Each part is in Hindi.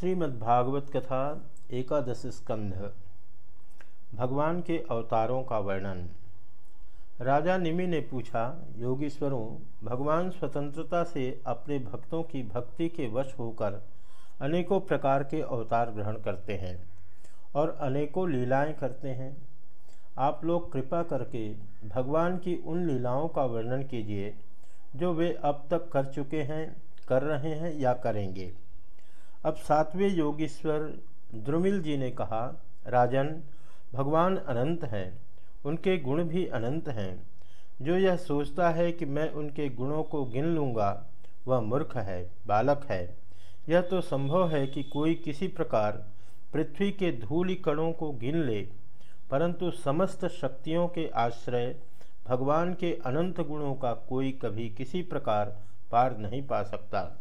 श्रीमद्भागवत कथा, एकादश स्कंध। भगवान के अवतारों का वर्णन। राजा निमि ने पूछा, योगीश्वरों, भगवान स्वतंत्रता से अपने भक्तों की भक्ति के वश होकर अनेकों प्रकार के अवतार ग्रहण करते हैं और अनेकों लीलाएँ करते हैं। आप लोग कृपा करके भगवान की उन लीलाओं का वर्णन कीजिए, जो वे अब तक कर चुके हैं, कर रहे हैं या करेंगे। अब सातवें योगीश्वर द्रुमिल जी ने कहा, राजन, भगवान अनंत हैं, उनके गुण भी अनंत हैं। जो यह सोचता है कि मैं उनके गुणों को गिन लूँगा, वह मूर्ख है, बालक है। यह तो संभव है कि कोई किसी प्रकार पृथ्वी के धूलि कणों को गिन ले, परंतु समस्त शक्तियों के आश्रय भगवान के अनंत गुणों का कोई कभी किसी प्रकार पार नहीं पा सकता।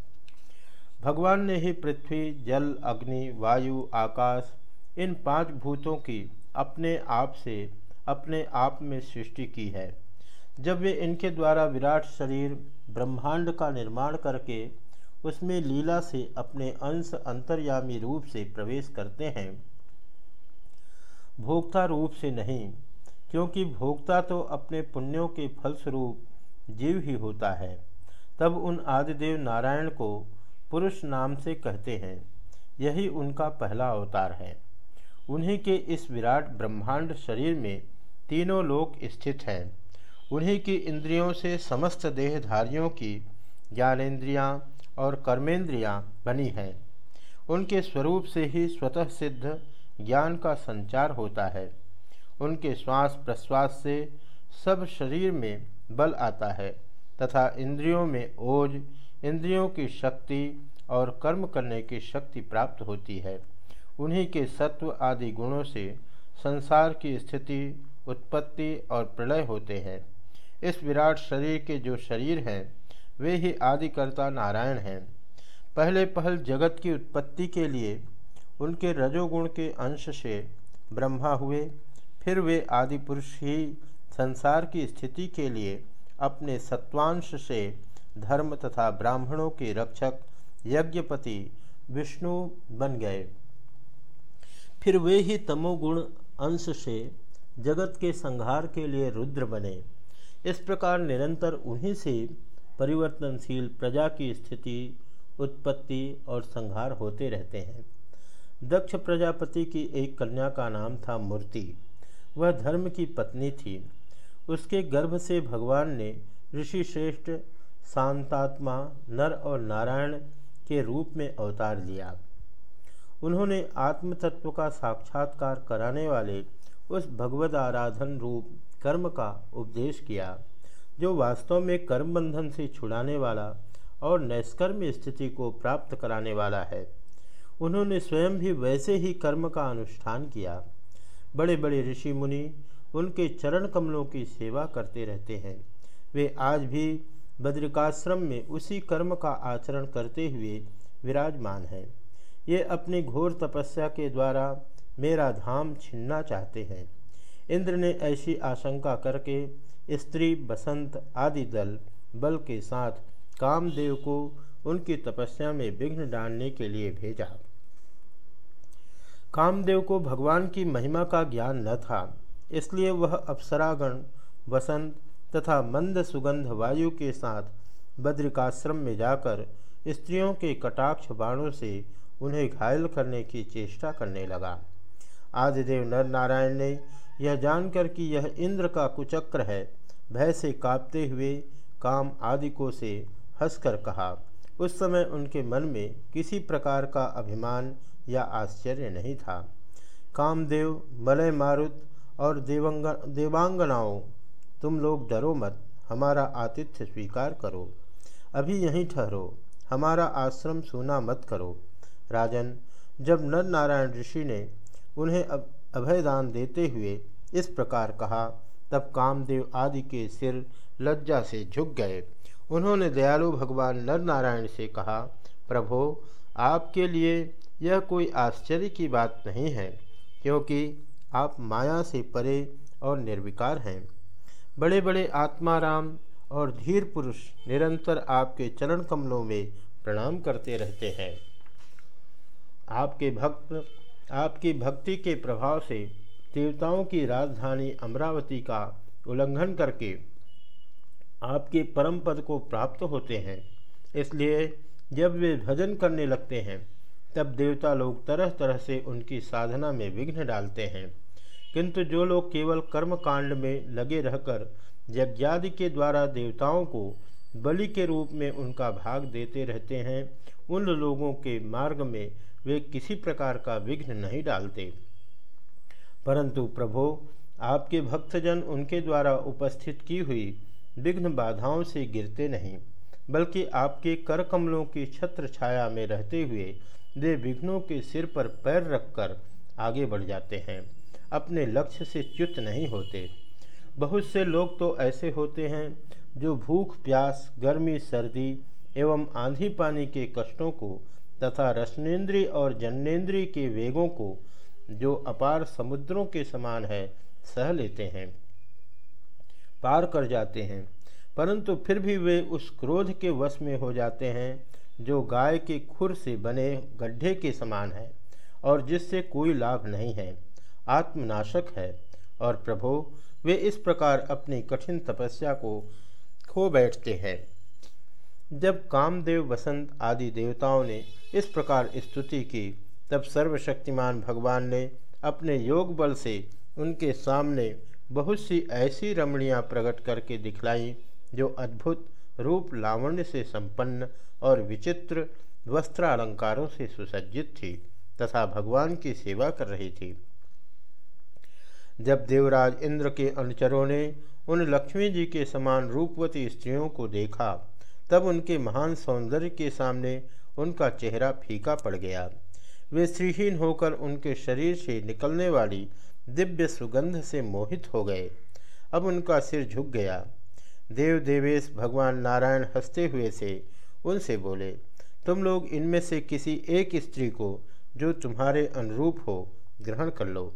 भगवान ने ही पृथ्वी, जल, अग्नि, वायु, आकाश, इन पाँच भूतों की अपने आप से अपने आप में सृष्टि की है। जब वे इनके द्वारा विराट शरीर, ब्रह्मांड का निर्माण करके उसमें लीला से अपने अंश अंतर्यामी रूप से प्रवेश करते हैं, भोक्ता रूप से नहीं, क्योंकि भोक्ता तो अपने पुण्यों के फलस्वरूप जीव ही होता है, तब उन आदिदेव नारायण को पुरुष नाम से कहते हैं। यही उनका पहला अवतार है। उन्हीं के इस विराट ब्रह्मांड शरीर में तीनों लोक स्थित हैं। उन्हीं की इंद्रियों से समस्त देहधारियों की ज्ञानेन्द्रियाँ और कर्मेंद्रियाँ बनी हैं। उनके स्वरूप से ही स्वतः सिद्ध ज्ञान का संचार होता है। उनके श्वास प्रश्वास से सब शरीर में बल आता है तथा इंद्रियों में ओज इंद्रियों की शक्ति और कर्म करने की शक्ति प्राप्त होती है। उन्हीं के सत्व आदि गुणों से संसार की स्थिति, उत्पत्ति और प्रलय होते हैं। इस विराट शरीर के जो शरीर हैं, वे ही आदिकर्ता नारायण हैं। पहले पहल जगत की उत्पत्ति के लिए उनके रजोगुण के अंश से ब्रह्मा हुए, फिर वे आदि पुरुष ही संसार की स्थिति के लिए अपने सत्वांश से धर्म तथा ब्राह्मणों के रक्षक यज्ञपति विष्णु बन गए। फिर वे ही तमोगुण अंश से जगत के संहार के लिए रुद्र बने। इस प्रकार निरंतर उन्हीं से परिवर्तनशील प्रजा की स्थिति, उत्पत्ति और संहार होते रहते हैं। दक्ष प्रजापति की एक कन्या का नाम था मूर्ति। वह धर्म की पत्नी थी। उसके गर्भ से भगवान ने ऋषि श्रेष्ठ शांतात्मा, नर और नारायण के रूप में अवतार लिया उन्होंने आत्म तत्व का साक्षात्कार कराने वाले उस भगवद आराधन रूप कर्म का उपदेश किया, जो वास्तव में कर्म बंधन से छुड़ाने वाला और नैष्कर्म स्थिति को प्राप्त कराने वाला है। उन्होंने स्वयं भी वैसे ही कर्म का अनुष्ठान किया। बड़े बड़े ऋषि मुनि उनके चरण कमलों की सेवा करते रहते हैं। वे आज भी बद्रिकाश्रम में उसी कर्म का आचरण करते हुए विराजमान है। ये अपनी घोर तपस्या के द्वारा मेरा धाम छीनना चाहते हैं। इंद्र ने ऐसी आशंका करके स्त्री, बसंत आदि दल बल के साथ कामदेव को उनकी तपस्या में विघ्न डालने के लिए भेजा। कामदेव को भगवान की महिमा का ज्ञान न था, इसलिए वह अप्सरागण वसंत तथा मंद सुगंध वायु के साथ बद्रिकाश्रम में जाकर स्त्रियों के कटाक्ष बाणों से उन्हें घायल करने की चेष्टा करने लगा। आदिदेव नर नारायण ने यह जानकर कि यह इंद्र का कुचक्र है, भय से कांपते हुए काम आदि को से हंसकर कहा, उस समय उनके मन में किसी प्रकार का अभिमान या आश्चर्य नहीं था। कामदेव, मलय मारुत और देवंग, देवांगनाओं तुम लोग डरो मत, हमारा आतिथ्य स्वीकार करो। अभी यहीं ठहरो, हमारा आश्रम सुना मत करो। राजन, जब नर नारायण ऋषि ने उन्हें अब अभयदान देते हुए इस प्रकार कहा, तब कामदेव आदि के सिर लज्जा से झुक गए। उन्होंने दयालु भगवान नर नारायण से कहा, प्रभो, आपके लिए यह कोई आश्चर्य की बात नहीं है, क्योंकि आप माया से परे और निर्विकार हैं। बड़े बड़े आत्माराम और धीर पुरुष निरंतर आपके चरण कमलों में प्रणाम करते रहते हैं। आपके भक्त, आपकी भक्ति के प्रभाव से देवताओं की राजधानी अमरावती का उल्लंघन करके आपके परम पद को प्राप्त होते हैं। इसलिए जब वे भजन करने लगते हैं, तब देवता लोग तरह तरह से उनकी साधना में विघ्न डालते हैं। किंतु जो लोग केवल कर्म कांड में लगे रहकर यज्ञादि के द्वारा देवताओं को बलि के रूप में उनका भाग देते रहते हैं, उन लोगों के मार्ग में वे किसी प्रकार का विघ्न नहीं डालते। परंतु प्रभो, आपके भक्तजन उनके द्वारा उपस्थित की हुई विघ्न बाधाओं से गिरते नहीं, बल्कि आपके कर कमलों की छत्र छाया में रहते हुए वे विघ्नों के सिर पर पैर रखकर आगे बढ़ जाते हैं। अपने लक्ष्य से च्युत नहीं होते। बहुत से लोग तो ऐसे होते हैं जो भूख, प्यास, गर्मी, सर्दी एवं आंधी पानी के कष्टों को तथा रसनेन्द्रीय और जननेन्द्रीय के वेगों को जो अपार समुद्रों के समान है, सह लेते हैं, पार कर जाते हैं। परंतु फिर भी वे उस क्रोध के वश में हो जाते हैं जो गाय के खुर से बने गड्ढे के समान है और जिससे कोई लाभ नहीं है। आत्मनाशक है और प्रभो, वे इस प्रकार अपनी कठिन तपस्या को खो बैठते हैं। जब कामदेव वसंत आदि देवताओं ने इस प्रकार स्तुति की, तब सर्वशक्तिमान भगवान ने अपने योग बल से उनके सामने बहुत सी ऐसी रमणियाँ प्रकट करके दिखलाई, जो अद्भुत रूप लावण्य से संपन्न और विचित्र वस्त्र अलंकारों से सुसज्जित थी तथा भगवान की सेवा कर रही थी। जब देवराज इंद्र के अनुचरों ने उन लक्ष्मी जी के समान रूपवती स्त्रियों को देखा, तब उनके महान सौंदर्य के सामने उनका चेहरा फीका पड़ गया। वे श्रीहीन होकर उनके शरीर से निकलने वाली दिव्य सुगंध से मोहित हो गए। अब उनका सिर झुक गया। देव देवेश भगवान नारायण हँसते हुए से उनसे बोले, तुम लोग इनमें से किसी एक स्त्री को जो तुम्हारे अनुरूप हो ग्रहण कर लो।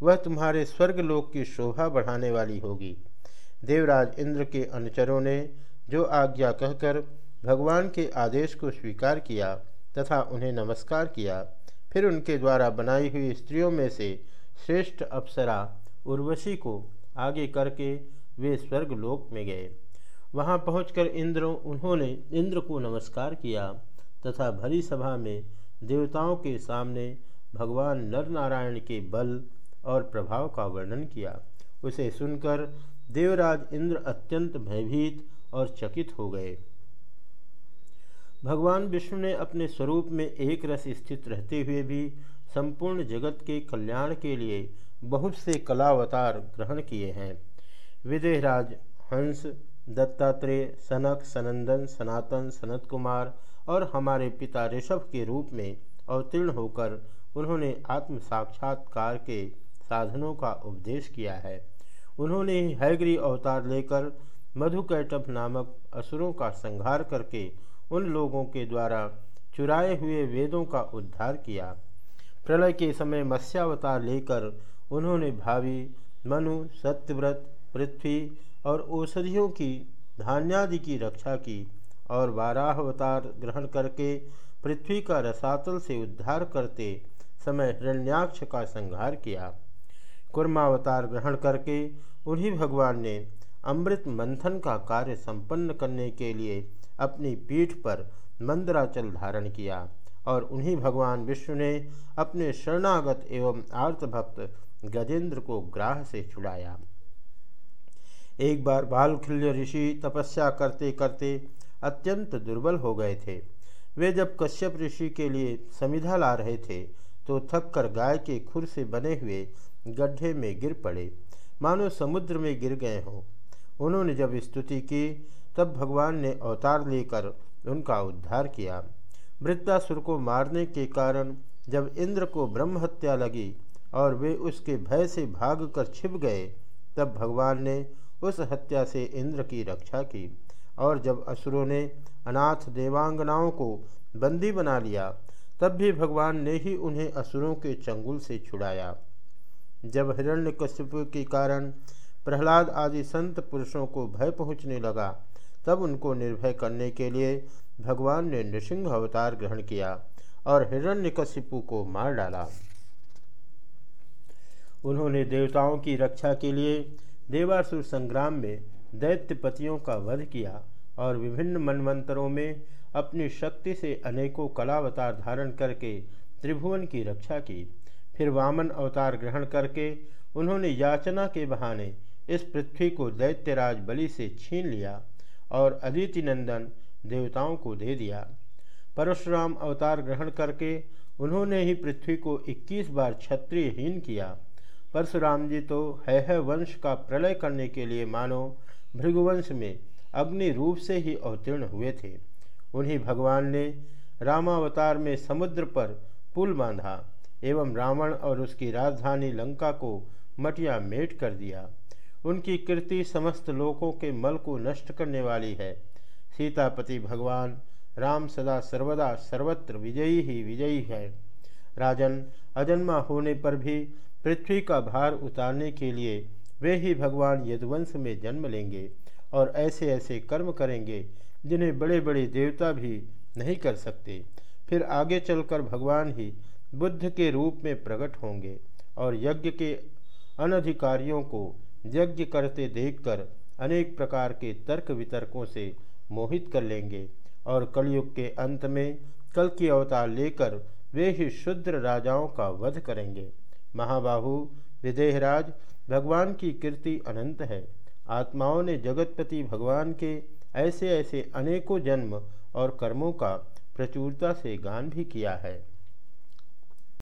वह तुम्हारे स्वर्गलोक की शोभा बढ़ाने वाली होगी। देवराज इंद्र के अनुचरों ने जो आज्ञा कहकर भगवान के आदेश को स्वीकार किया तथा उन्हें नमस्कार किया, फिर उनके द्वारा बनाई हुई स्त्रियों में से श्रेष्ठ अप्सरा उर्वशी को आगे करके वे स्वर्गलोक में गए। वहाँ पहुंचकर इंद्र, उन्होंने इंद्र को नमस्कार किया तथा भरी सभा में देवताओं के सामने भगवान नर नारायण के बल और प्रभाव का वर्णन किया। उसे सुनकर देवराज इंद्र अत्यंत भयभीत और चकित हो गए। भगवान विष्णु ने अपने स्वरूप में एक रस स्थित रहते हुए भी संपूर्ण जगत के कल्याण के लिए बहुत से कलावतार ग्रहण किए हैं। विदेहराज, हंस, दत्तात्रेय, सनक, सनंदन, सनातन सनत कुमार और हमारे पिता ऋषभ के रूप में अवतीर्ण होकर उन्होंने आत्म साक्षात्कार के साधनों का उपदेश किया है। उन्होंने हैग्री अवतार लेकर मधुकैटभ नामक असुरों का संहार करके उन लोगों के द्वारा चुराए हुए वेदों का उद्धार किया। प्रलय के समय मत्स्यावतार लेकर उन्होंने भावी, मनु, सत्यव्रत, पृथ्वी और औषधियों की, धान्यादि की रक्षा की और वाराह अवतार ग्रहण करके पृथ्वी का रसातल से उद्धार करते समय हिरण्याक्ष का संहार किया। कुर्मावतार ग्रहण करके उन्हीं भगवान ने अमृत मंथन का कार्य संपन्न करने के लिए अपनी पीठ पर मंदराचल धारण किया और उन्हीं भगवान विष्णु ने अपने शरणागत एवं आर्तभक्त गजेंद्र को ग्राह से छुड़ाया। एक बार बालखिल्य ऋषि तपस्या करते करते अत्यंत दुर्बल हो गए थे। वे जब कश्यप ऋषि के लिए समिधा ला रहे थे तो थक कर गाय के खुर से बने हुए गड्ढे में गिर पड़े। मानो समुद्र में गिर गए हों। उन्होंने जब स्तुति की, तब भगवान ने अवतार लेकर उनका उद्धार किया। वृत्तासुर को मारने के कारण जब इंद्र को ब्रह्म हत्या लगी और वे उसके भय से भागकर छिप गए, तब भगवान ने उस हत्या से इंद्र की रक्षा की और जब असुरों ने अनाथ देवांगनाओं को बंदी बना लिया, तब भी भगवान ने ही उन्हें असुरों के चंगुल से छुड़ाया। जब हिरण्यकश्यप के कारण प्रहलाद आदि संत पुरुषों को भय पहुँचने लगा, तब उनको निर्भय करने के लिए भगवान ने नृसिंह अवतार ग्रहण किया और हिरण्यकशिपु को मार डाला। उन्होंने देवताओं की रक्षा के लिए देवासुर संग्राम में दैत्यपतियों का वध किया और विभिन्न मनमंत्रों में अपनी शक्ति से अनेकों कलावतार धारण करके त्रिभुवन की रक्षा की। फिर वामन अवतार ग्रहण करके उन्होंने याचना के बहाने इस पृथ्वी को दैत्यराज बलि से छीन लिया और अदिति नंदन देवताओं को दे दिया। परशुराम अवतार ग्रहण करके उन्होंने ही पृथ्वी को 21 बार क्षत्रियहीन किया। परशुराम जी तो है है वंश का प्रलय करने के लिए मानो भृगुवंश में अग्नि रूप से ही अवतीर्ण हुए थे। उन्हीं भगवान ने रामावतार में समुद्र पर पुल बांधा। एवं रावण और उसकी राजधानी लंका को मटिया मेट कर दिया। उनकी कृति समस्त लोकों के मल को नष्ट करने वाली है। सीतापति भगवान, राम सदा सर्वदा सर्वत्र विजयी ही विजयी है। राजन, अजन्मा होने पर भी पृथ्वी का भार उतारने के लिए वे ही भगवान यदुवंश में जन्म लेंगे और ऐसे ऐसे कर्म करेंगे जिन्हें बड़े बड़े देवता भी नहीं कर सकते। फिर आगे चलकर भगवान ही बुद्ध के रूप में प्रकट होंगे और यज्ञ के अनधिकारियों को यज्ञ करते देखकर अनेक प्रकार के तर्क वितर्कों से मोहित कर लेंगे और कलयुग के अंत में कल की अवतार लेकर वे ही शुद्र राजाओं का वध करेंगे। महाबाहु, विदेहराज, भगवान की कीर्ति अनंत है। आत्माओं ने जगतपति भगवान के ऐसे ऐसे अनेकों जन्म और कर्मों का प्रचुरता से गान भी किया है।